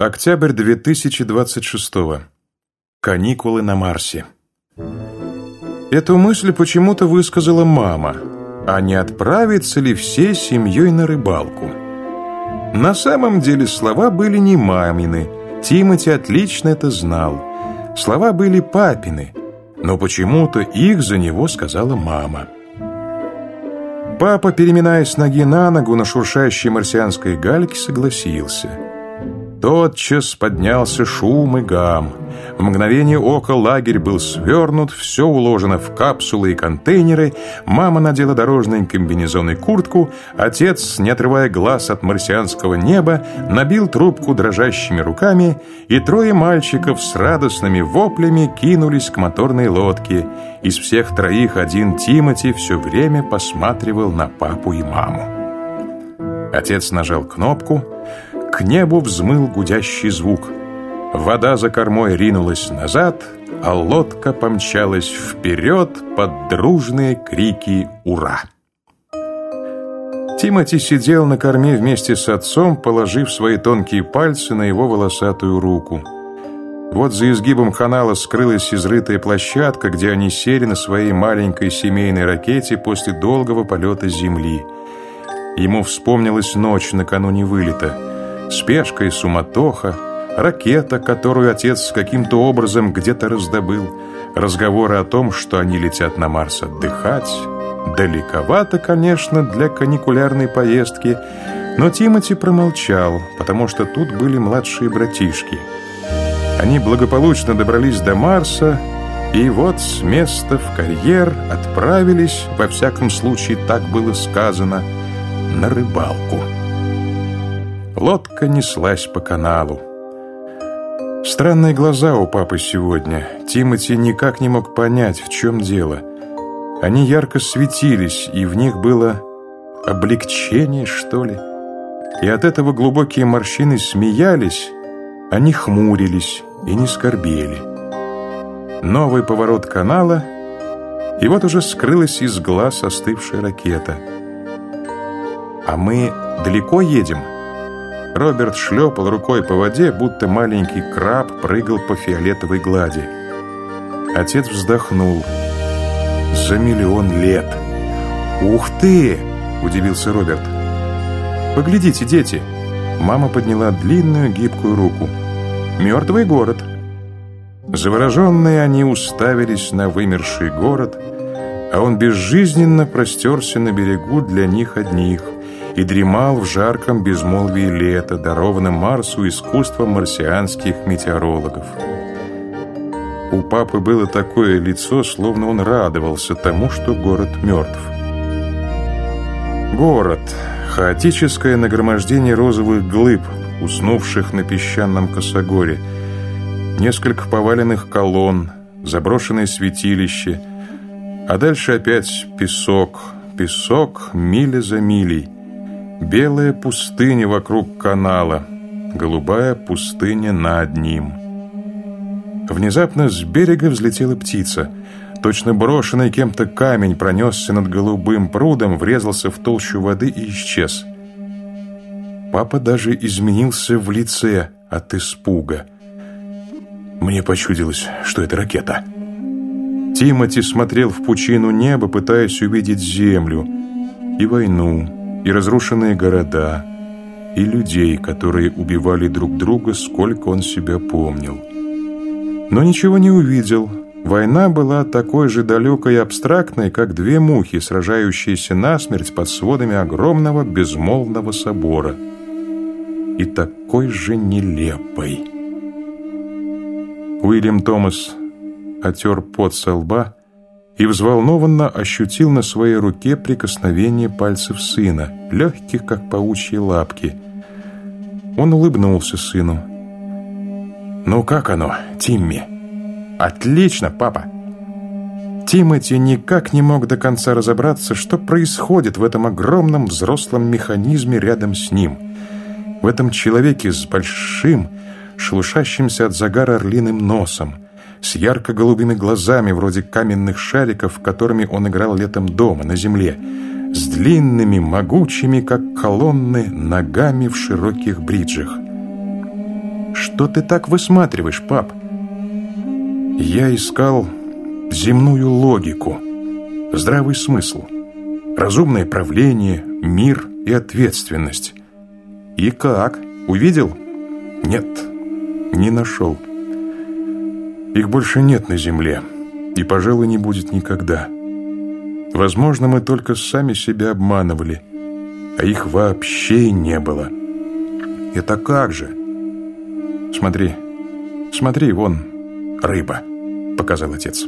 Октябрь 2026 Каникулы на Марсе. Эту мысль почему-то высказала мама. А не отправиться ли всей семьей на рыбалку? На самом деле слова были не мамины. Тимати отлично это знал. Слова были папины, но почему-то их за него сказала мама. Папа, переминаясь ноги на ногу на шуршащей марсианской гальке, согласился – Тотчас поднялся шум и гам. В мгновение ока лагерь был свернут, все уложено в капсулы и контейнеры, мама надела дорожный комбинезон и куртку, отец, не отрывая глаз от марсианского неба, набил трубку дрожащими руками, и трое мальчиков с радостными воплями кинулись к моторной лодке. Из всех троих один Тимати все время посматривал на папу и маму. Отец нажал кнопку — к небу взмыл гудящий звук. Вода за кормой ринулась назад, а лодка помчалась вперед под дружные крики «Ура!». Тимати сидел на корме вместе с отцом, положив свои тонкие пальцы на его волосатую руку. Вот за изгибом канала скрылась изрытая площадка, где они сели на своей маленькой семейной ракете после долгого полета Земли. Ему вспомнилась ночь накануне вылета – Спешка и суматоха, ракета, которую отец каким-то образом где-то раздобыл, разговоры о том, что они летят на Марс отдыхать. Далековато, конечно, для каникулярной поездки, но Тимати промолчал, потому что тут были младшие братишки. Они благополучно добрались до Марса, и вот с места в карьер отправились, во всяком случае так было сказано, на рыбалку. Лодка неслась по каналу. Странные глаза у папы сегодня. Тимати никак не мог понять, в чем дело. Они ярко светились, и в них было облегчение, что ли. И от этого глубокие морщины смеялись, они хмурились и не скорбели. Новый поворот канала, и вот уже скрылась из глаз остывшая ракета. «А мы далеко едем?» Роберт шлепал рукой по воде, будто маленький краб прыгал по фиолетовой глади. Отец вздохнул. «За миллион лет!» «Ух ты!» – удивился Роберт. «Поглядите, дети!» Мама подняла длинную гибкую руку. «Мертвый город!» Завороженные они уставились на вымерший город, а он безжизненно простерся на берегу для них одних – и дремал в жарком безмолвии лета, дарованном Марсу искусством марсианских метеорологов. У папы было такое лицо, словно он радовался тому, что город мертв. Город. Хаотическое нагромождение розовых глыб, уснувших на песчаном косогоре. Несколько поваленных колонн, заброшенное святилище. А дальше опять песок, песок миля за милей. Белая пустыня вокруг канала, голубая пустыня над ним. Внезапно с берега взлетела птица. Точно брошенный кем-то камень пронесся над голубым прудом, врезался в толщу воды и исчез. Папа даже изменился в лице от испуга. Мне почудилось, что это ракета. Тимати смотрел в пучину неба, пытаясь увидеть землю и войну, и разрушенные города, и людей, которые убивали друг друга, сколько он себя помнил. Но ничего не увидел. Война была такой же далекой и абстрактной, как две мухи, сражающиеся насмерть под сводами огромного безмолвного собора. И такой же нелепой. Уильям Томас отер пот со лба и взволнованно ощутил на своей руке прикосновение пальцев сына, легких, как паучьи лапки. Он улыбнулся сыну. «Ну как оно, Тимми?» «Отлично, папа!» Тимати никак не мог до конца разобраться, что происходит в этом огромном взрослом механизме рядом с ним. В этом человеке с большим, шелушащимся от загара орлиным носом – с ярко-голубыми глазами, вроде каменных шариков, которыми он играл летом дома, на земле, с длинными, могучими, как колонны, ногами в широких бриджах. что ты так высматриваешь, пап?» Я искал земную логику, здравый смысл, разумное правление, мир и ответственность. И как? Увидел? Нет, не нашел. Их больше нет на земле, и, пожалуй, не будет никогда. Возможно, мы только сами себя обманывали, а их вообще не было. Это как же? Смотри, смотри, вон рыба, показал отец.